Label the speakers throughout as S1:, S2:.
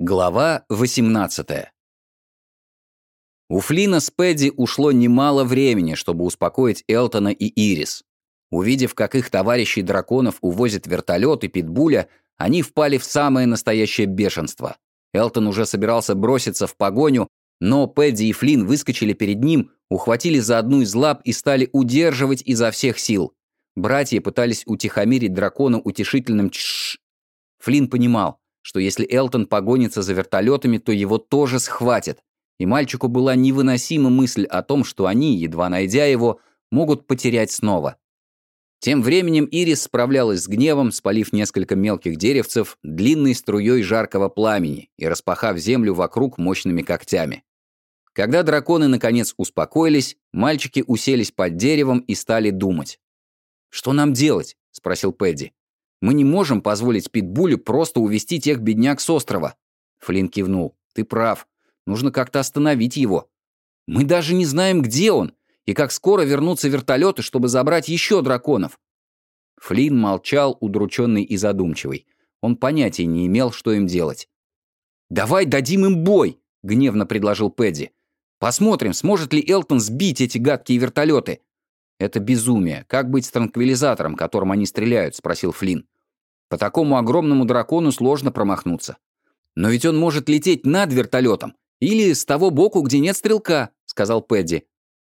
S1: Глава 18 У Флина с Пэдди ушло немало времени, чтобы успокоить Элтона и Ирис. Увидев, как их товарищи драконов увозят вертолет и питбуля, они впали в самое настоящее бешенство. Элтон уже собирался броситься в погоню, но Пэдди и Флин выскочили перед ним, ухватили за одну из лап и стали удерживать изо всех сил. Братья пытались утихомирить дракона утешительным «чшш». Флин понимал, что если Элтон погонится за вертолетами, то его тоже схватят. И мальчику была невыносима мысль о том, что они, едва найдя его, могут потерять снова. Тем временем Ирис справлялась с гневом, спалив несколько мелких деревцев длинной струей жаркого пламени и распахав землю вокруг мощными когтями. Когда драконы наконец успокоились, мальчики уселись под деревом и стали думать. «Что нам делать?» — спросил Пэдди. Мы не можем позволить Питбулю просто увести тех бедняк с острова». Флинн кивнул. «Ты прав. Нужно как-то остановить его. Мы даже не знаем, где он, и как скоро вернутся вертолеты, чтобы забрать еще драконов». Флинн молчал, удрученный и задумчивый. Он понятия не имел, что им делать. «Давай дадим им бой!» — гневно предложил Пэдди. «Посмотрим, сможет ли Элтон сбить эти гадкие вертолеты». «Это безумие. Как быть с транквилизатором, которым они стреляют?» — спросил Флинн. По такому огромному дракону сложно промахнуться. Но ведь он может лететь над вертолетом. Или с того боку, где нет стрелка, сказал Пэдди.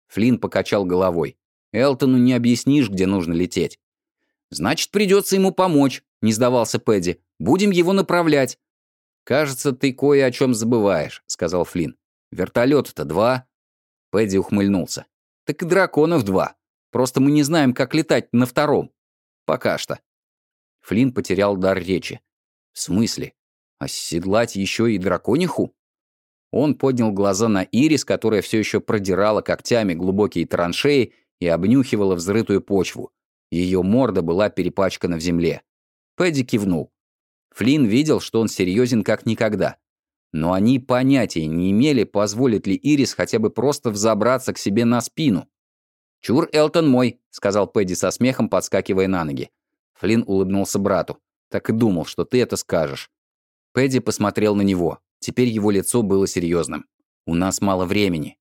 S1: Флинн покачал головой. Элтону не объяснишь, где нужно лететь. Значит, придется ему помочь, не сдавался Пэдди. Будем его направлять. Кажется, ты кое о чем забываешь, сказал Флинн. Вертолета-то два. Пэдди ухмыльнулся. Так и драконов два. Просто мы не знаем, как летать на втором. Пока что. Флинн потерял дар речи. «В смысле? Оседлать еще и дракониху?» Он поднял глаза на Ирис, которая все еще продирала когтями глубокие траншеи и обнюхивала взрытую почву. Ее морда была перепачкана в земле. Пэдди кивнул. Флинн видел, что он серьезен как никогда. Но они понятия не имели, позволит ли Ирис хотя бы просто взобраться к себе на спину. «Чур, Элтон мой», — сказал Пэдди со смехом, подскакивая на ноги. Флинн улыбнулся брату. «Так и думал, что ты это скажешь». Пэдди посмотрел на него. Теперь его лицо было серьезным. «У нас мало времени.